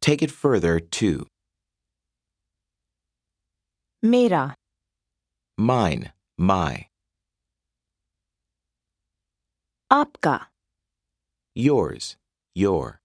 Take it further to Mera. mine, my, Apka, yours, your.